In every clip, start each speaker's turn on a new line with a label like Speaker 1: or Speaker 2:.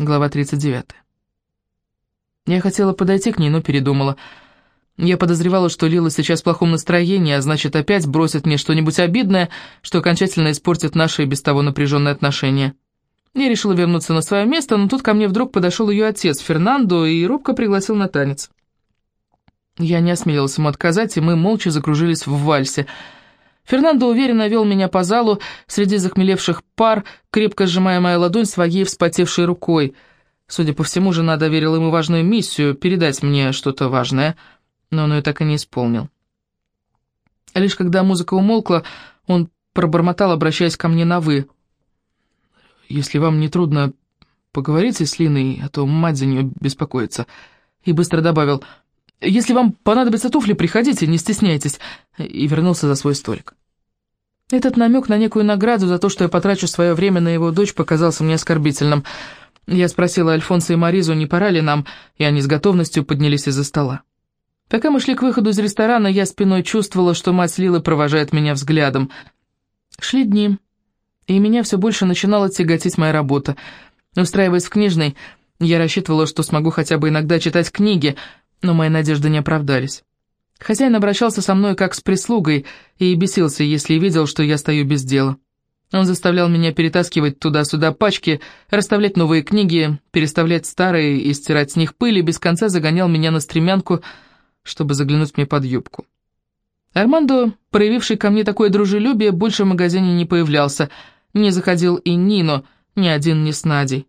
Speaker 1: Глава 39. Я хотела подойти к ней, но передумала. Я подозревала, что Лила сейчас в плохом настроении, а значит, опять бросит мне что-нибудь обидное, что окончательно испортит наши и без того напряженные отношения. Я решила вернуться на свое место, но тут ко мне вдруг подошел ее отец, Фернандо, и робко пригласил на танец. Я не осмелилась ему отказать, и мы молча закружились в вальсе. Фернандо уверенно вел меня по залу среди захмелевших пар, крепко сжимая мою ладонь своей вспотевшей рукой. Судя по всему, жена доверила ему важную миссию — передать мне что-то важное, но он ее так и не исполнил. Лишь когда музыка умолкла, он пробормотал, обращаясь ко мне на «вы». «Если вам не трудно, поговорите с Линой, а то мать за нее беспокоится». И быстро добавил «Если вам понадобятся туфли, приходите, не стесняйтесь», и вернулся за свой столик. Этот намек на некую награду за то, что я потрачу свое время на его дочь, показался мне оскорбительным. Я спросила Альфонса и Маризу, не пора ли нам, и они с готовностью поднялись из-за стола. Пока мы шли к выходу из ресторана, я спиной чувствовала, что мать Лилы провожает меня взглядом. Шли дни и меня все больше начинала тяготить моя работа. Устраиваясь в книжной, я рассчитывала, что смогу хотя бы иногда читать книги, но мои надежды не оправдались. Хозяин обращался со мной как с прислугой и бесился, если видел, что я стою без дела. Он заставлял меня перетаскивать туда-сюда пачки, расставлять новые книги, переставлять старые и стирать с них пыль, и без конца загонял меня на стремянку, чтобы заглянуть мне под юбку. Армандо, проявивший ко мне такое дружелюбие, больше в магазине не появлялся. Не заходил и Нино, ни один ни с Надей.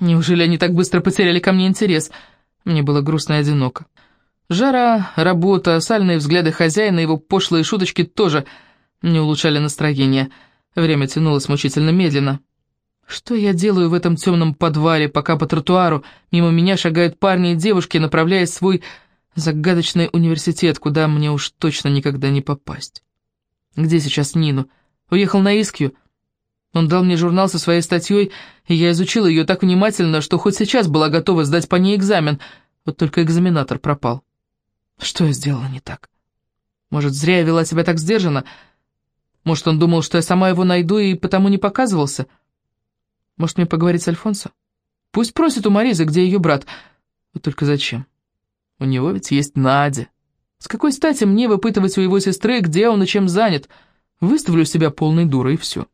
Speaker 1: Неужели они так быстро потеряли ко мне интерес? Мне было грустно и одиноко. Жара, работа, сальные взгляды хозяина, его пошлые шуточки тоже не улучшали настроение. Время тянулось мучительно медленно. Что я делаю в этом темном подвале, пока по тротуару мимо меня шагают парни и девушки, направляясь в свой Загадочный университет, куда мне уж точно никогда не попасть. Где сейчас Нину? Уехал на Искью. Он дал мне журнал со своей статьей, и я изучила ее так внимательно, что хоть сейчас была готова сдать по ней экзамен, вот только экзаменатор пропал. Что я сделала не так? Может, зря я вела себя так сдержанно? Может, он думал, что я сама его найду и потому не показывался? Может, мне поговорить с Альфонсо? Пусть просит у Маризы, где ее брат. Вот только зачем? У него ведь есть Надя. С какой стати мне выпытывать у его сестры, где он и чем занят? Выставлю себя полной дурой, и все.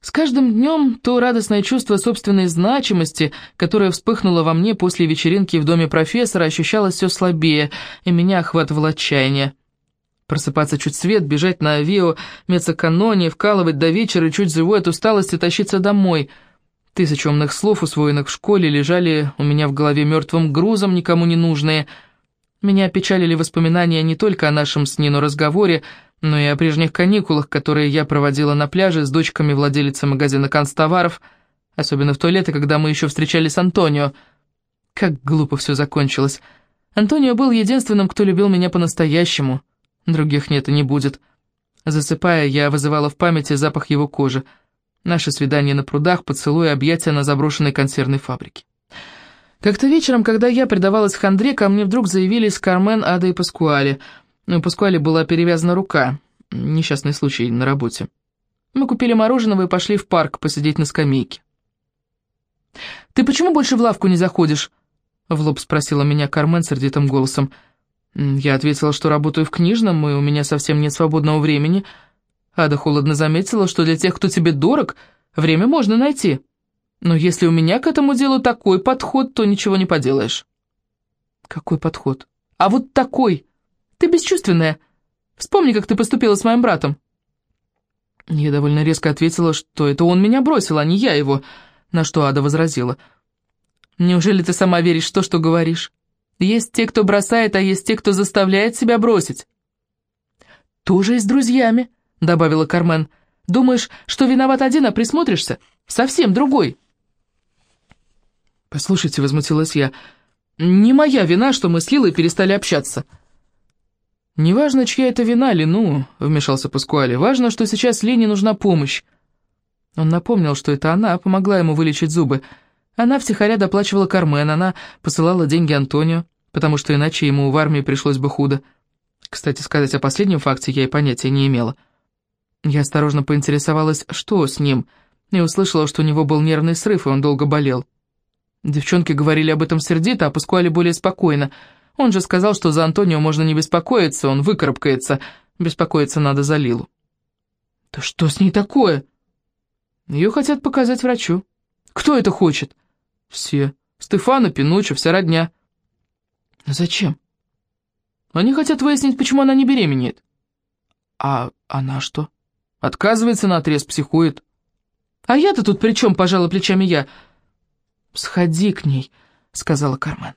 Speaker 1: С каждым днем то радостное чувство собственной значимости, которое вспыхнуло во мне после вечеринки в доме профессора, ощущалось все слабее, и меня охватывало отчаяние. Просыпаться чуть свет, бежать на авио, мецаканоне, вкалывать до вечера, чуть живой от усталости, тащиться домой — Тысячи умных слов, усвоенных в школе, лежали у меня в голове мертвым грузом, никому не нужные. Меня опечалили воспоминания не только о нашем с Нино разговоре, но и о прежних каникулах, которые я проводила на пляже с дочками владелицы магазина констоваров, особенно в то лето, когда мы еще встречались с Антонио. Как глупо все закончилось. Антонио был единственным, кто любил меня по-настоящему. Других нет и не будет. Засыпая, я вызывала в памяти запах его кожи — Наше свидание на прудах, поцелуй и объятия на заброшенной консервной фабрике. Как-то вечером, когда я предавалась хандре, ко мне вдруг заявились Кармен, Ада и Паскуали. У ну, Паскуали была перевязана рука. Несчастный случай на работе. Мы купили мороженого и пошли в парк посидеть на скамейке. «Ты почему больше в лавку не заходишь?» В лоб спросила меня Кармен сердитым голосом. Я ответила, что работаю в книжном, и у меня совсем нет свободного времени, — Ада холодно заметила, что для тех, кто тебе дорог, время можно найти. Но если у меня к этому делу такой подход, то ничего не поделаешь. Какой подход? А вот такой. Ты бесчувственная. Вспомни, как ты поступила с моим братом. Я довольно резко ответила, что это он меня бросил, а не я его, на что Ада возразила. Неужели ты сама веришь в то, что говоришь? Есть те, кто бросает, а есть те, кто заставляет себя бросить. Тоже и с друзьями. — добавила Кармен. «Думаешь, что виноват один, а присмотришься? Совсем другой». «Послушайте», — возмутилась я, — «не моя вина, что мы с Лилой перестали общаться». «Неважно, чья это вина, Лину», — вмешался Паскуали. «Важно, что сейчас Лене нужна помощь». Он напомнил, что это она помогла ему вылечить зубы. Она втихаря доплачивала Кармен, она посылала деньги Антонио, потому что иначе ему в армии пришлось бы худо. Кстати, сказать о последнем факте я и понятия не имела. Я осторожно поинтересовалась, что с ним, и услышала, что у него был нервный срыв, и он долго болел. Девчонки говорили об этом сердито, а Паскуале более спокойно. Он же сказал, что за Антонио можно не беспокоиться, он выкарабкается. Беспокоиться надо за Лилу. «Да что с ней такое?» «Ее хотят показать врачу». «Кто это хочет?» «Все. Стефана, Пинуччо, вся родня». «Зачем?» «Они хотят выяснить, почему она не беременеет». «А она что?» «Отказывается на отрез, психует». «А я-то тут при чем?» – пожала плечами я. «Сходи к ней», — сказала Кармен.